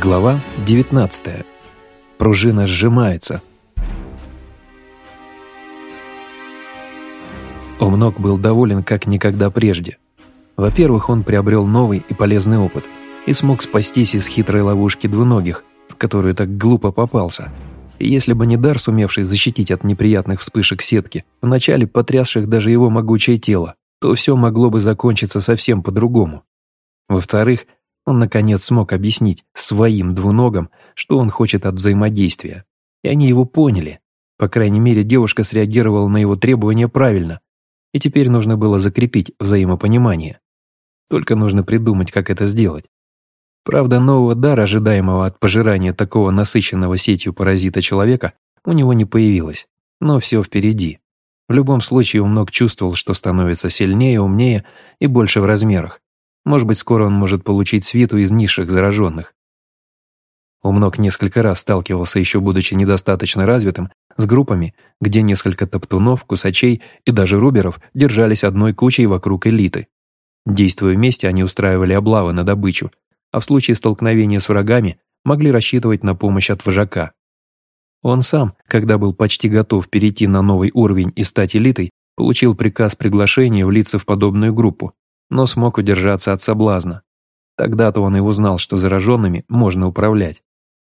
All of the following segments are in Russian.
Глава 19. Пружина сжимается. Умнок был доволен как никогда прежде. Во-первых, он приобрел новый и полезный опыт и смог спастись из хитрой ловушки двуногих, в которую так глупо попался. И если бы не дар, сумевший защитить от неприятных вспышек сетки, вначале потрясших даже его могучее тело, то все могло бы закончиться совсем по-другому. Во-вторых, он, наконец, смог объяснить своим двуногам, что он хочет от взаимодействия. И они его поняли. По крайней мере, девушка среагировала на его требования правильно. И теперь нужно было закрепить взаимопонимание. Только нужно придумать, как это сделать. Правда, нового дара, ожидаемого от пожирания такого насыщенного сетью паразита человека, у него не появилось. Но все впереди. В любом случае, Умног чувствовал, что становится сильнее, умнее и больше в размерах. Может быть, скоро он может получить свиту из низших зараженных. Умнок несколько раз сталкивался, еще будучи недостаточно развитым, с группами, где несколько топтунов, кусачей и даже руберов держались одной кучей вокруг элиты. Действуя вместе, они устраивали облавы на добычу, а в случае столкновения с врагами могли рассчитывать на помощь от вожака. Он сам, когда был почти готов перейти на новый уровень и стать элитой, получил приказ приглашения влиться в подобную группу, но смог удержаться от соблазна. Тогда-то он и узнал, что зараженными можно управлять,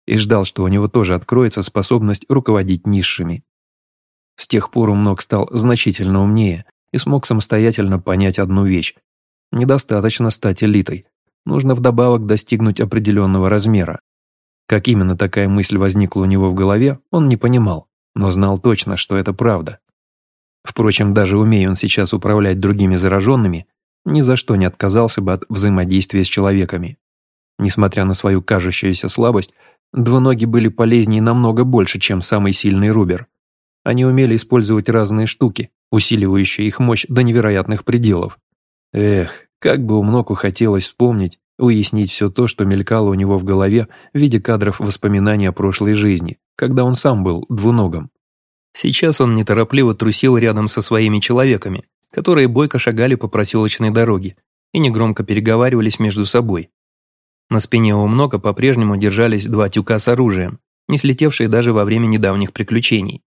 и ждал, что у него тоже откроется способность руководить низшими. С тех пор Умног стал значительно умнее и смог самостоятельно понять одну вещь. Недостаточно стать элитой, нужно вдобавок достигнуть определенного размера. Как именно такая мысль возникла у него в голове, он не понимал, но знал точно, что это правда. Впрочем, даже умея он сейчас управлять другими зараженными, ни за что не отказался бы от взаимодействия с человеками. Несмотря на свою кажущуюся слабость, двуногие были полезнее намного больше, чем самый сильный Рубер. Они умели использовать разные штуки, усиливающие их мощь до невероятных пределов. Эх, как бы умноку хотелось вспомнить, уяснить все то, что мелькало у него в голове в виде кадров воспоминаний о прошлой жизни, когда он сам был двуногом. Сейчас он неторопливо трусил рядом со своими человеками, которые бойко шагали по проселочной дороге и негромко переговаривались между собой. На спине у много по-прежнему держались два тюка с оружием, не слетевшие даже во время недавних приключений.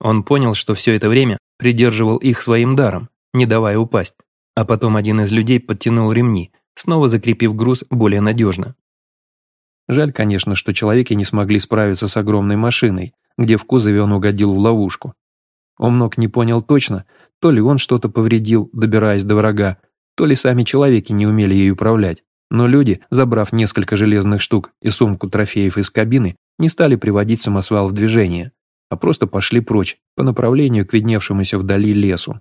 Он понял, что все это время придерживал их своим даром, не давая упасть, а потом один из людей подтянул ремни, снова закрепив груз более надежно. Жаль, конечно, что человеки не смогли справиться с огромной машиной, где в кузове он угодил в ловушку. Омнок не понял точно, то ли он что-то повредил, добираясь до врага, то ли сами человеки не умели ей управлять. Но люди, забрав несколько железных штук и сумку трофеев из кабины, не стали приводить самосвал в движение, а просто пошли прочь, по направлению к видневшемуся вдали лесу.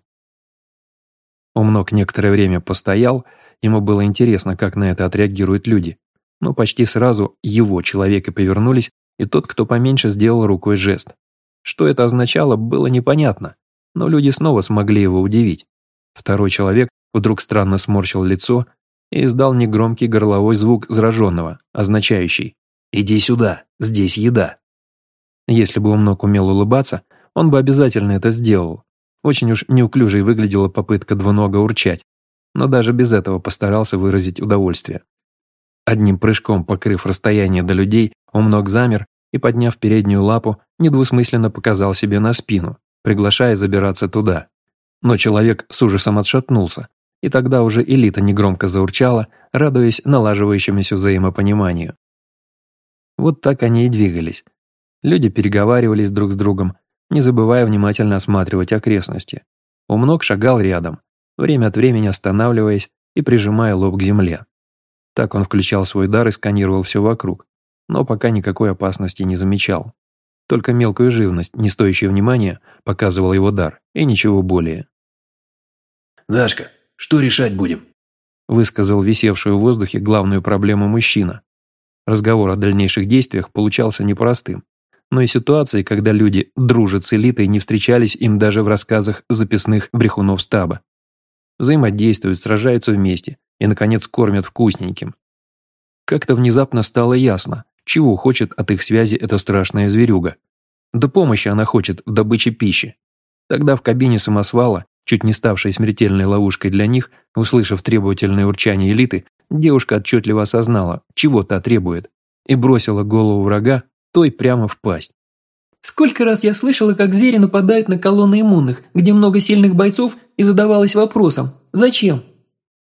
Умнок некоторое время постоял, ему было интересно, как на это отреагируют люди. Но почти сразу его человеки повернулись, и тот, кто поменьше, сделал рукой жест. Что это означало, было непонятно, но люди снова смогли его удивить. Второй человек вдруг странно сморщил лицо и издал негромкий горловой звук зараженного, означающий «Иди сюда, здесь еда». Если бы Умнок умел улыбаться, он бы обязательно это сделал. Очень уж неуклюжей выглядела попытка двунога урчать, но даже без этого постарался выразить удовольствие. Одним прыжком покрыв расстояние до людей, Умнок замер и, подняв переднюю лапу, недвусмысленно показал себе на спину, приглашая забираться туда. Но человек с ужасом отшатнулся, и тогда уже элита негромко заурчала, радуясь налаживающемуся взаимопониманию. Вот так они и двигались. Люди переговаривались друг с другом, не забывая внимательно осматривать окрестности. Умнок шагал рядом, время от времени останавливаясь и прижимая лоб к земле. Так он включал свой дар и сканировал все вокруг, но пока никакой опасности не замечал. Только мелкую живность, не стоящую внимания, показывал его дар, и ничего более. «Дашка, что решать будем?» высказал висевшую в воздухе главную проблему мужчина. Разговор о дальнейших действиях получался непростым, но и ситуации, когда люди дружат с элитой, не встречались им даже в рассказах записных брехунов стаба. Взаимодействуют, сражаются вместе и, наконец, кормят вкусненьким. Как-то внезапно стало ясно, чего хочет от их связи эта страшная зверюга? Да помощи она хочет в добыче пищи. Тогда в кабине самосвала, чуть не ставшей смертельной ловушкой для них, услышав требовательное урчание элиты, девушка отчетливо осознала, чего та требует, и бросила голову врага той прямо в пасть. Сколько раз я слышала, как звери нападают на колонны иммунных, где много сильных бойцов, и задавалась вопросом «Зачем?».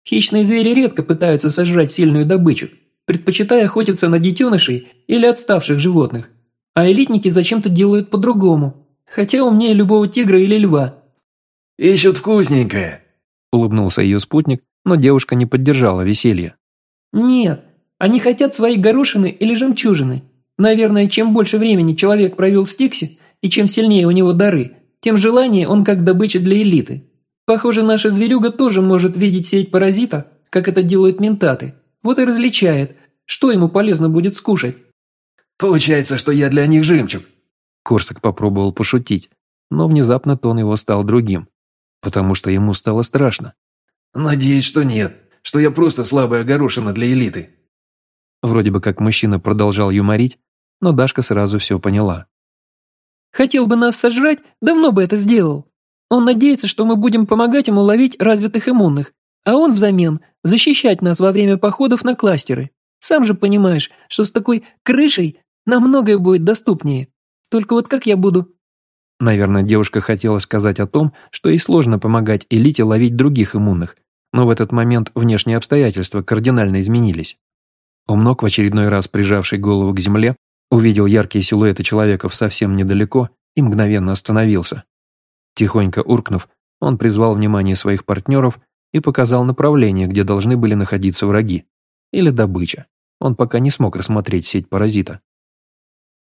Хищные звери редко пытаются сожрать сильную добычу, предпочитая охотиться на детенышей или отставших животных. А элитники зачем-то делают по-другому, хотя умнее любого тигра или льва. «Ищут вкусненькое», – улыбнулся ее спутник, но девушка не поддержала веселье. «Нет, они хотят свои горошины или жемчужины. Наверное, чем больше времени человек провел в Стиксе, и чем сильнее у него дары, тем желание он как добыча для элиты. Похоже, наша зверюга тоже может видеть сеть паразита, как это делают ментаты. Вот и различает, что ему полезно будет скушать. Получается, что я для них жемчуг. Корсак попробовал пошутить, но внезапно тон его стал другим, потому что ему стало страшно. Надеюсь, что нет, что я просто слабая горошина для элиты. Вроде бы как мужчина продолжал юморить, но Дашка сразу все поняла. «Хотел бы нас сожрать, давно бы это сделал. Он надеется, что мы будем помогать ему ловить развитых иммунных, а он взамен защищать нас во время походов на кластеры. Сам же понимаешь, что с такой крышей нам многое будет доступнее. Только вот как я буду...» Наверное, девушка хотела сказать о том, что ей сложно помогать элите ловить других иммунных, но в этот момент внешние обстоятельства кардинально изменились. Умнок, в очередной раз прижавший голову к земле, увидел яркие силуэты человеков совсем недалеко и мгновенно остановился. Тихонько уркнув, он призвал внимание своих партнеров и показал направление, где должны были находиться враги. Или добыча. Он пока не смог рассмотреть сеть паразита.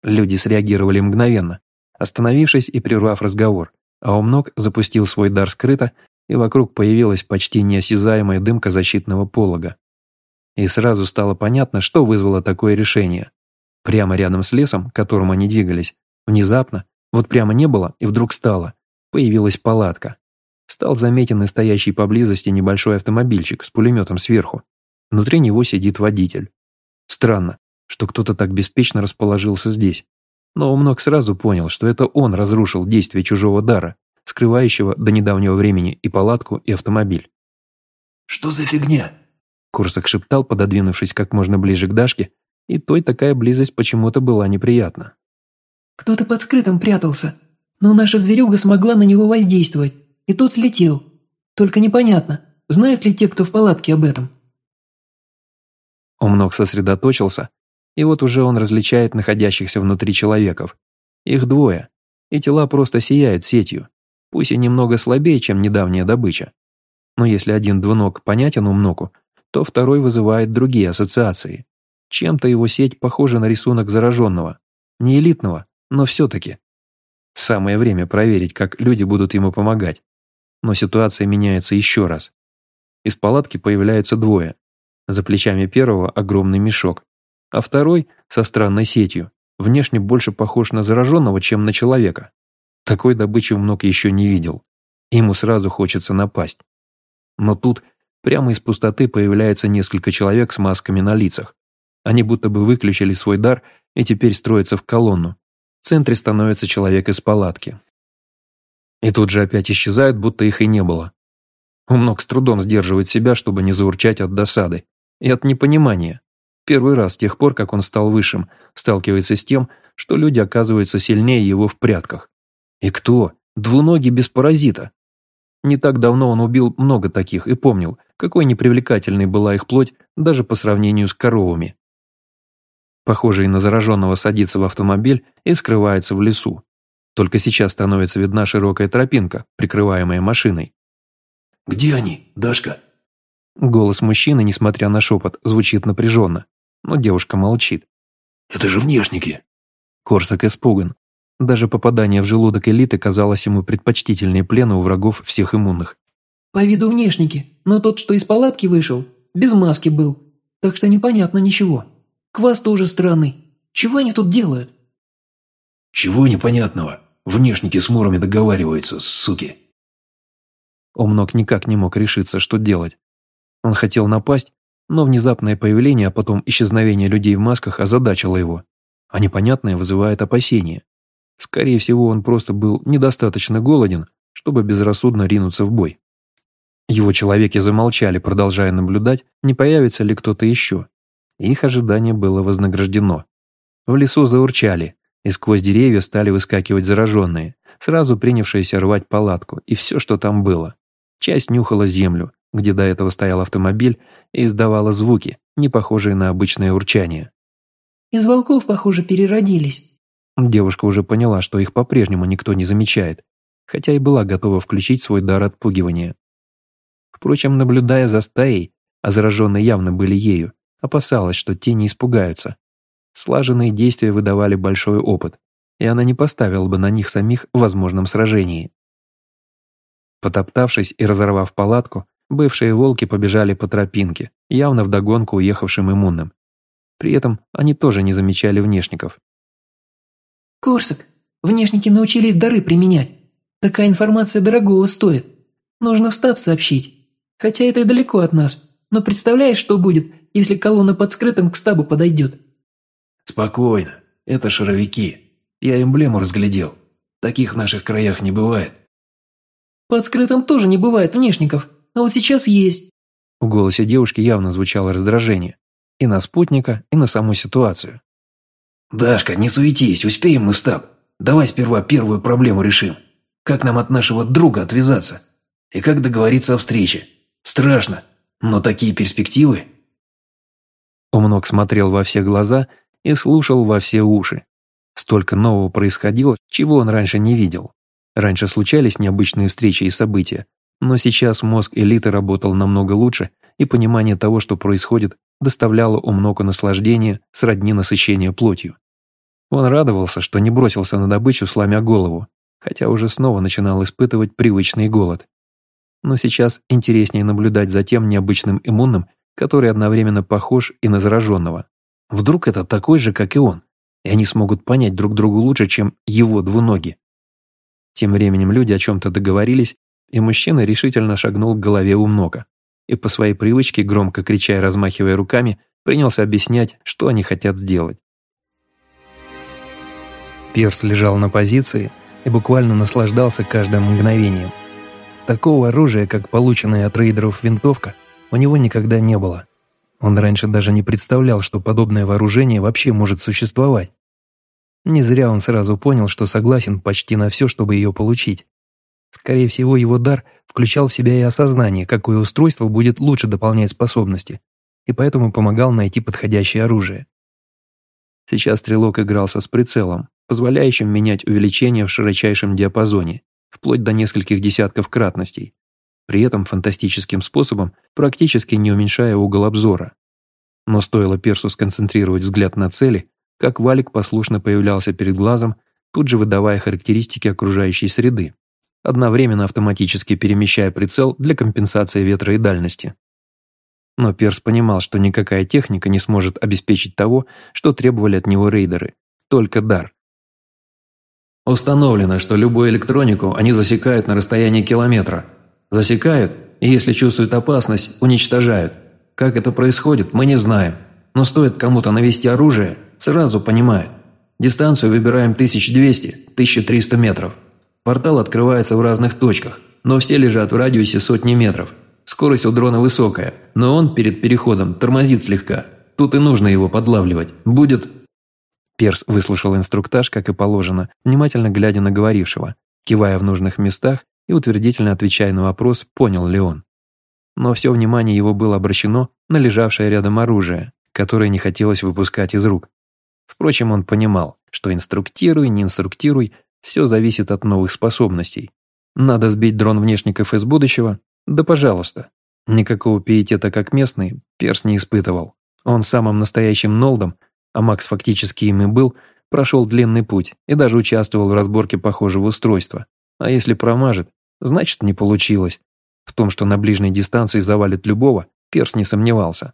Люди среагировали мгновенно, остановившись и прервав разговор, а Умнок запустил свой дар скрыто, и вокруг появилась почти неосязаемая дымка защитного полога. И сразу стало понятно, что вызвало такое решение. Прямо рядом с лесом, к которому они двигались, внезапно, вот прямо не было и вдруг стало, появилась палатка. Стал заметен и стоящий поблизости небольшой автомобильчик с пулеметом сверху. Внутри него сидит водитель. Странно, что кто-то так беспечно расположился здесь. Но Умнок сразу понял, что это он разрушил действие чужого дара, скрывающего до недавнего времени и палатку, и автомобиль. «Что за фигня?» Курсак шептал, пододвинувшись как можно ближе к Дашке, и той такая близость почему-то была неприятна. «Кто-то под скрытым прятался, но наша зверюга смогла на него воздействовать, и тот слетел. Только непонятно, знают ли те, кто в палатке об этом?» Умног сосредоточился, и вот уже он различает находящихся внутри человеков. Их двое, и тела просто сияют сетью, пусть и немного слабее, чем недавняя добыча. Но если один двуног понятен умноку, то второй вызывает другие ассоциации. Чем-то его сеть похожа на рисунок зараженного. Не элитного, но все-таки. Самое время проверить, как люди будут ему помогать. Но ситуация меняется еще раз. Из палатки появляются двое. За плечами первого огромный мешок, а второй со странной сетью, внешне больше похож на зараженного, чем на человека. Такой добычи Мнок еще не видел. Ему сразу хочется напасть. Но тут Прямо из пустоты появляется несколько человек с масками на лицах. Они будто бы выключили свой дар и теперь строятся в колонну. В центре становится человек из палатки. И тут же опять исчезают, будто их и не было. Умнок с трудом сдерживает себя, чтобы не заурчать от досады и от непонимания. Первый раз с тех пор, как он стал высшим, сталкивается с тем, что люди оказываются сильнее его в прятках. И кто? Двуногий без паразита. Не так давно он убил много таких и помнил, какой непривлекательной была их плоть даже по сравнению с коровами. Похожий на зараженного садится в автомобиль и скрывается в лесу. Только сейчас становится видна широкая тропинка, прикрываемая машиной. «Где они, Дашка?» Голос мужчины, несмотря на шепот, звучит напряженно, но девушка молчит. «Это же внешники!» Корсак испуган. Даже попадание в желудок элиты казалось ему предпочтительнее плена у врагов всех иммунных. «По виду внешники, но тот, что из палатки вышел, без маски был, так что непонятно ничего. Квас тоже странный. Чего они тут делают?» «Чего непонятного? Внешники с мурами договариваются, суки!» Омнок никак не мог решиться, что делать. Он хотел напасть, но внезапное появление, а потом исчезновение людей в масках озадачило его, а непонятное вызывает опасения. Скорее всего, он просто был недостаточно голоден, чтобы безрассудно ринуться в бой. Его человеки замолчали, продолжая наблюдать, не появится ли кто-то еще. Их ожидание было вознаграждено. В лесу заурчали, и сквозь деревья стали выскакивать зараженные, сразу принявшиеся рвать палатку и все, что там было. Часть нюхала землю, где до этого стоял автомобиль, и издавала звуки, не похожие на обычное урчание. «Из волков, похоже, переродились». Девушка уже поняла, что их по-прежнему никто не замечает, хотя и была готова включить свой дар отпугивания. Впрочем, наблюдая за стаей, а зараженные явно были ею, опасалась, что те не испугаются. Слаженные действия выдавали большой опыт, и она не поставила бы на них самих в возможном сражении. Потоптавшись и разорвав палатку, бывшие волки побежали по тропинке, явно вдогонку уехавшим иммунным. При этом они тоже не замечали внешников. «Корсак, внешники научились дары применять. Такая информация дорогого стоит. Нужно в стаб сообщить. Хотя это и далеко от нас. Но представляешь, что будет, если колонна под скрытым к стабу подойдет?» «Спокойно. Это шаровики. Я эмблему разглядел. Таких в наших краях не бывает». «Под скрытым тоже не бывает внешников, а вот сейчас есть». В голосе девушки явно звучало раздражение. И на спутника, и на саму ситуацию. «Дашка, не суетись, успеем мы стаб. Давай сперва первую проблему решим. Как нам от нашего друга отвязаться? И как договориться о встрече? Страшно, но такие перспективы...» Умнок смотрел во все глаза и слушал во все уши. Столько нового происходило, чего он раньше не видел. Раньше случались необычные встречи и события, но сейчас мозг элиты работал намного лучше, и понимание того, что происходит, доставляло умноку наслаждения сродни насыщения плотью. Он радовался, что не бросился на добычу, сломя голову, хотя уже снова начинал испытывать привычный голод. Но сейчас интереснее наблюдать за тем необычным иммунным, который одновременно похож и на зараженного. Вдруг это такой же, как и он, и они смогут понять друг друга лучше, чем его двуноги. Тем временем люди о чем-то договорились, и мужчина решительно шагнул к голове умнока и по своей привычке, громко крича и размахивая руками, принялся объяснять, что они хотят сделать. Перс лежал на позиции и буквально наслаждался каждым мгновением. Такого оружия, как полученная от рейдеров винтовка, у него никогда не было. Он раньше даже не представлял, что подобное вооружение вообще может существовать. Не зря он сразу понял, что согласен почти на все, чтобы ее получить. Скорее всего, его дар включал в себя и осознание, какое устройство будет лучше дополнять способности, и поэтому помогал найти подходящее оружие. Сейчас стрелок игрался с прицелом, позволяющим менять увеличение в широчайшем диапазоне, вплоть до нескольких десятков кратностей, при этом фантастическим способом, практически не уменьшая угол обзора. Но стоило персу сконцентрировать взгляд на цели, как валик послушно появлялся перед глазом, тут же выдавая характеристики окружающей среды, одновременно автоматически перемещая прицел для компенсации ветра и дальности. Но Перс понимал, что никакая техника не сможет обеспечить того, что требовали от него рейдеры, только дар. Установлено, что любую электронику они засекают на расстоянии километра. Засекают, и если чувствуют опасность, уничтожают. Как это происходит, мы не знаем. Но стоит кому-то навести оружие, сразу понимают. Дистанцию выбираем 1200-1300 метров. Портал открывается в разных точках, но все лежат в радиусе сотни метров. Скорость у дрона высокая, но он перед переходом тормозит слегка. Тут и нужно его подлавливать. Будет Перс выслушал инструктаж, как и положено, внимательно глядя на говорившего, кивая в нужных местах и утвердительно отвечая на вопрос, понял ли он. Но все внимание его было обращено на лежавшее рядом оружие, которое не хотелось выпускать из рук. Впрочем, он понимал, что инструктируй, не инструктируй, все зависит от новых способностей. Надо сбить дрон внешников из будущего? Да пожалуйста. Никакого пиетета как местный Перс не испытывал. Он самым настоящим Нолдом а Макс фактически им и был, прошел длинный путь и даже участвовал в разборке похожего устройства. А если промажет, значит не получилось. В том, что на ближней дистанции завалит любого, Перс не сомневался.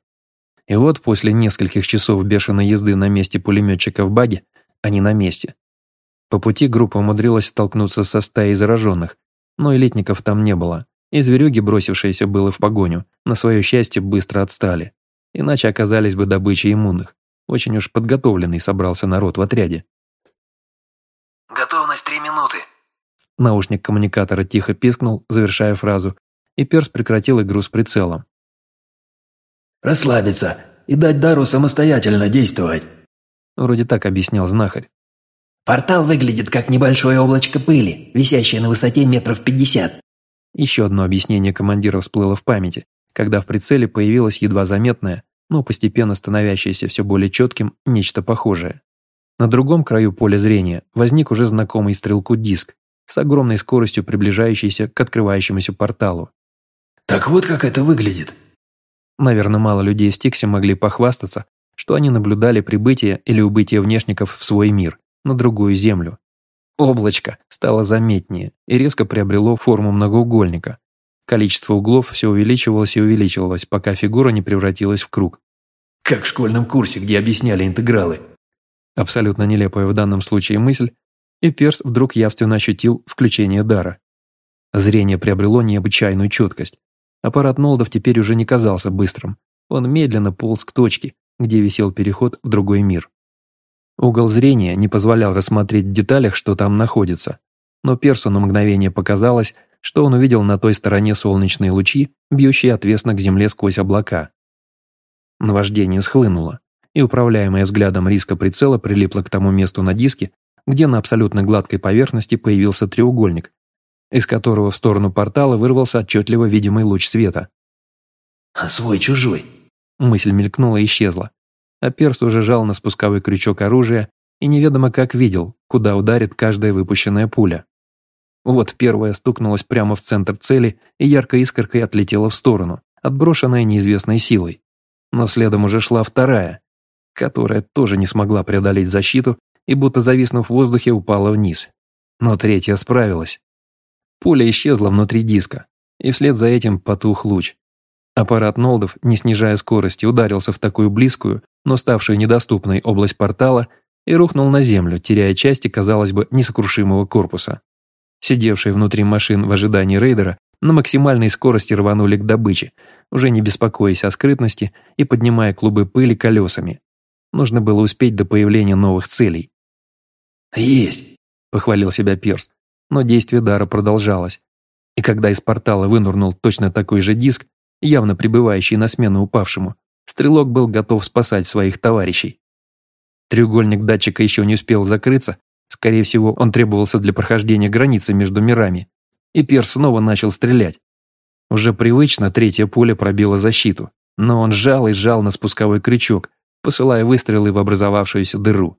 И вот после нескольких часов бешеной езды на месте пулеметчика в баге, они на месте. По пути группа умудрилась столкнуться со стаей зараженных, но элитников там не было, и зверюги, бросившиеся было в погоню, на свое счастье быстро отстали, иначе оказались бы добычей иммунных. Очень уж подготовленный собрался народ в отряде. «Готовность три минуты». Наушник коммуникатора тихо пискнул, завершая фразу, и Перс прекратил игру с прицелом. «Расслабиться и дать Дару самостоятельно действовать». Вроде так объяснял знахарь. «Портал выглядит как небольшое облачко пыли, висящее на высоте метров пятьдесят». Еще одно объяснение командира всплыло в памяти, когда в прицеле появилось едва заметное, но постепенно становящееся все более четким, нечто похожее. На другом краю поля зрения возник уже знакомый стрелку диск, с огромной скоростью приближающийся к открывающемуся порталу. «Так вот как это выглядит». Наверное, мало людей в Стиксе могли похвастаться, что они наблюдали прибытие или убытие внешников в свой мир, на другую землю. Облачко стало заметнее и резко приобрело форму многоугольника. Количество углов все увеличивалось и увеличивалось, пока фигура не превратилась в круг. «Как в школьном курсе, где объясняли интегралы», Абсолютно нелепая в данном случае мысль, и Перс вдруг явственно ощутил включение дара. Зрение приобрело необычайную четкость. Аппарат Нолдов теперь уже не казался быстрым. Он медленно полз к точке, где висел переход в другой мир. Угол зрения не позволял рассмотреть в деталях, что там находится, но Персу на мгновение показалось, что он увидел на той стороне солнечные лучи, бьющие отвесно к земле сквозь облака. Наваждение схлынуло и управляемая взглядом риска прицела прилипла к тому месту на диске, где на абсолютно гладкой поверхности появился треугольник, из которого в сторону портала вырвался отчетливо видимый луч света. «А свой-чужой?» Мысль мелькнула и исчезла. А перс уже жал на спусковой крючок оружия и неведомо как видел, куда ударит каждая выпущенная пуля. Вот первая стукнулась прямо в центр цели и яркой искоркой отлетела в сторону, отброшенная неизвестной силой. Но следом уже шла вторая, которая тоже не смогла преодолеть защиту и, будто зависнув в воздухе, упала вниз. Но третья справилась. Пуля исчезла внутри диска, и вслед за этим потух луч. Аппарат Нолдов, не снижая скорости, ударился в такую близкую, но ставшую недоступной область портала и рухнул на землю, теряя части, казалось бы, несокрушимого корпуса. Сидевшие внутри машин в ожидании рейдера на максимальной скорости рванули к добыче, уже не беспокоясь о скрытности и поднимая клубы пыли колесами. Нужно было успеть до появления новых целей. «Есть!» – похвалил себя Перс, но действие дара продолжалось. И когда из портала вынурнул точно такой же диск, явно пребывающий на смену упавшему, стрелок был готов спасать своих товарищей. Треугольник датчика еще не успел закрыться, скорее всего, он требовался для прохождения границы между мирами, и Перс снова начал стрелять. Уже привычно третья пуля пробила защиту, но он сжал и сжал на спусковой крючок, посылая выстрелы в образовавшуюся дыру.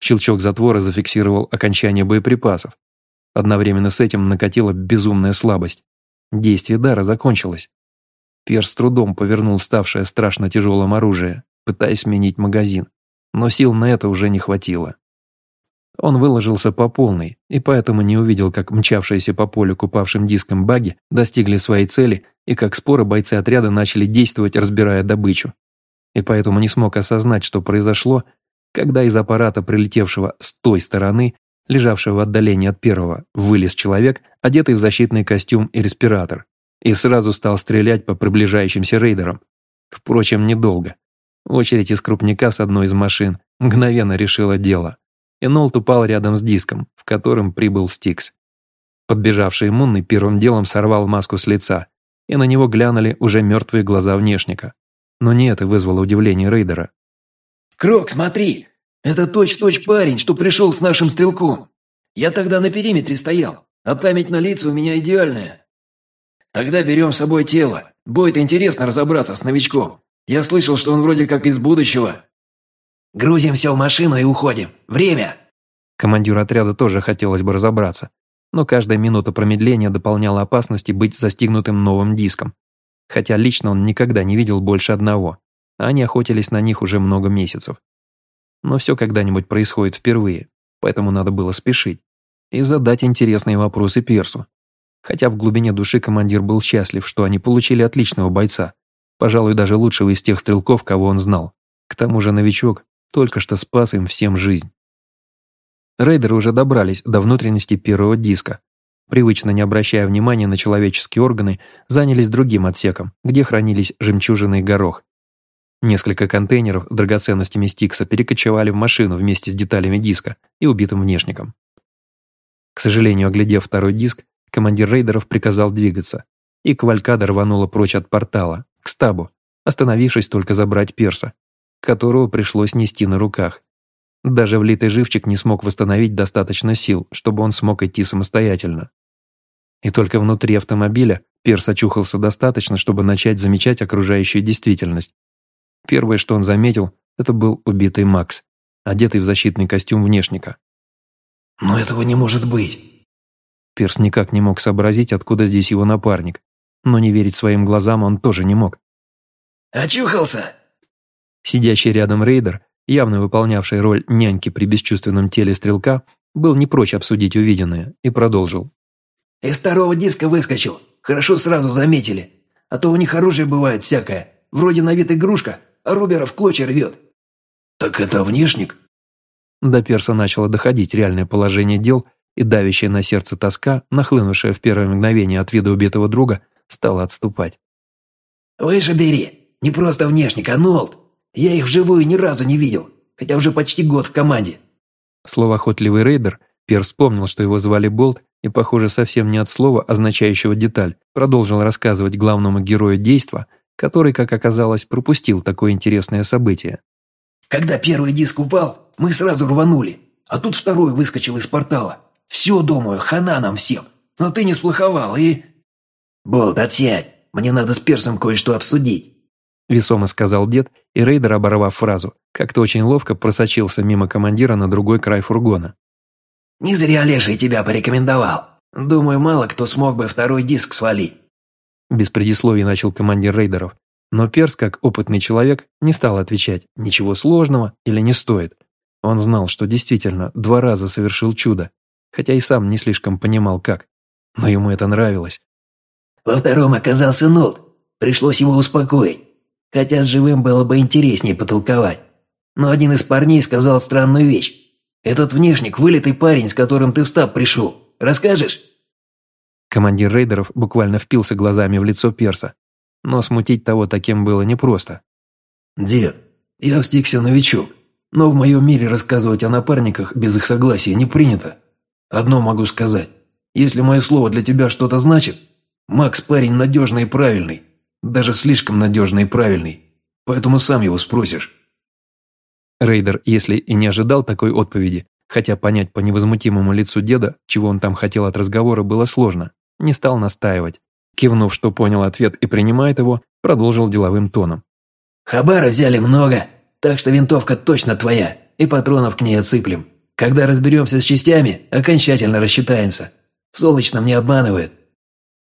Щелчок затвора зафиксировал окончание боеприпасов. Одновременно с этим накатила безумная слабость. Действие дара закончилось. Перс с трудом повернул ставшее страшно тяжелым оружие, пытаясь сменить магазин, но сил на это уже не хватило. Он выложился по полной, и поэтому не увидел, как мчавшиеся по полю к упавшим дискам баги достигли своей цели и как споры бойцы отряда начали действовать, разбирая добычу и поэтому не смог осознать, что произошло, когда из аппарата, прилетевшего с той стороны, лежавшего в отдалении от первого, вылез человек, одетый в защитный костюм и респиратор, и сразу стал стрелять по приближающимся рейдерам. Впрочем, недолго. Очередь из крупника с одной из машин мгновенно решила дело, и Нолт упал рядом с диском, в котором прибыл Стикс. Подбежавший иммунный первым делом сорвал маску с лица, и на него глянули уже мертвые глаза внешника. Но не это вызвало удивление рейдера. «Крок, смотри! Это точь-точь парень, что пришел с нашим стрелком. Я тогда на периметре стоял, а память на лица у меня идеальная. Тогда берем с собой тело. Будет интересно разобраться с новичком. Я слышал, что он вроде как из будущего. Грузим все в машину и уходим. Время!» Командиру отряда тоже хотелось бы разобраться, но каждая минута промедления дополняла опасности быть застигнутым новым диском хотя лично он никогда не видел больше одного, а они охотились на них уже много месяцев. Но все когда-нибудь происходит впервые, поэтому надо было спешить и задать интересные вопросы Персу. Хотя в глубине души командир был счастлив, что они получили отличного бойца, пожалуй, даже лучшего из тех стрелков, кого он знал. К тому же новичок только что спас им всем жизнь. Рейдеры уже добрались до внутренности первого диска, привычно не обращая внимания на человеческие органы, занялись другим отсеком, где хранились жемчужины и горох. Несколько контейнеров с драгоценностями Стикса перекочевали в машину вместе с деталями диска и убитым внешником. К сожалению, оглядев второй диск, командир рейдеров приказал двигаться, и кавалькада рванула прочь от портала, к стабу, остановившись только забрать перса, которого пришлось нести на руках. Даже влитый живчик не смог восстановить достаточно сил, чтобы он смог идти самостоятельно. И только внутри автомобиля Перс очухался достаточно, чтобы начать замечать окружающую действительность. Первое, что он заметил, это был убитый Макс, одетый в защитный костюм внешника. «Но этого не может быть!» Перс никак не мог сообразить, откуда здесь его напарник, но не верить своим глазам он тоже не мог. «Очухался!» Сидящий рядом рейдер, явно выполнявший роль няньки при бесчувственном теле стрелка, был не прочь обсудить увиденное и продолжил. «Из второго диска выскочил. Хорошо сразу заметили. А то у них оружие бывает всякое. Вроде на вид игрушка, а Рубера в клочья рвет». «Так это внешник?» До Перса начало доходить реальное положение дел, и давящая на сердце тоска, нахлынувшая в первое мгновение от вида убитого друга, стала отступать. «Выше бери. Не просто внешник, а Нолт. Я их вживую ни разу не видел, хотя уже почти год в команде». Словоохотливый рейдер, Пер вспомнил, что его звали Болт, и, похоже, совсем не от слова, означающего деталь, продолжил рассказывать главному герою действа, который, как оказалось, пропустил такое интересное событие. «Когда первый диск упал, мы сразу рванули, а тут второй выскочил из портала. Все, думаю, хана нам всем. Но ты не сплоховал и...» «Болт, отсядь, мне надо с Персом кое-что обсудить». Весомо сказал дед, и рейдер, оборвав фразу, как-то очень ловко просочился мимо командира на другой край фургона. «Не зря Леший тебя порекомендовал. Думаю, мало кто смог бы второй диск свалить». Без предисловий начал командир рейдеров, но Перс, как опытный человек, не стал отвечать, ничего сложного или не стоит. Он знал, что действительно два раза совершил чудо, хотя и сам не слишком понимал как. Но ему это нравилось. «Во втором оказался Нолд. Пришлось его успокоить. Хотя с живым было бы интереснее потолковать. Но один из парней сказал странную вещь. Этот внешник – вылитый парень, с которым ты в стаб пришел. Расскажешь?» Командир рейдеров буквально впился глазами в лицо перса. Но смутить того таким было непросто. «Дед, я в Стиксе новичок, но в моем мире рассказывать о напарниках без их согласия не принято. Одно могу сказать. Если мое слово для тебя что-то значит, Макс парень надежный и правильный. Даже слишком надежный и правильный. Поэтому сам его спросишь». Рейдер, если и не ожидал такой отповеди, хотя понять по невозмутимому лицу деда, чего он там хотел от разговора, было сложно, не стал настаивать. Кивнув, что понял ответ и принимает его, продолжил деловым тоном. «Хабара взяли много, так что винтовка точно твоя, и патронов к ней отсыплем. Когда разберемся с частями, окончательно рассчитаемся. Солнечным не обманывает».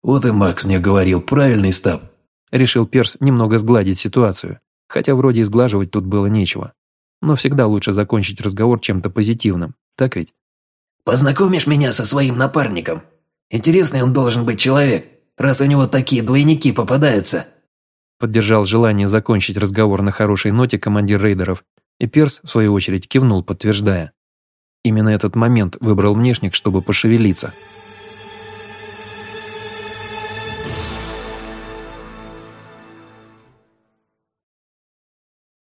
«Вот и Макс мне говорил, правильный стаб», Решил Перс немного сгладить ситуацию, хотя вроде и сглаживать тут было нечего. Но всегда лучше закончить разговор чем-то позитивным, так ведь? «Познакомишь меня со своим напарником? Интересный он должен быть человек, раз у него такие двойники попадаются». Поддержал желание закончить разговор на хорошей ноте командир рейдеров, и Перс, в свою очередь, кивнул, подтверждая. Именно этот момент выбрал внешник, чтобы пошевелиться –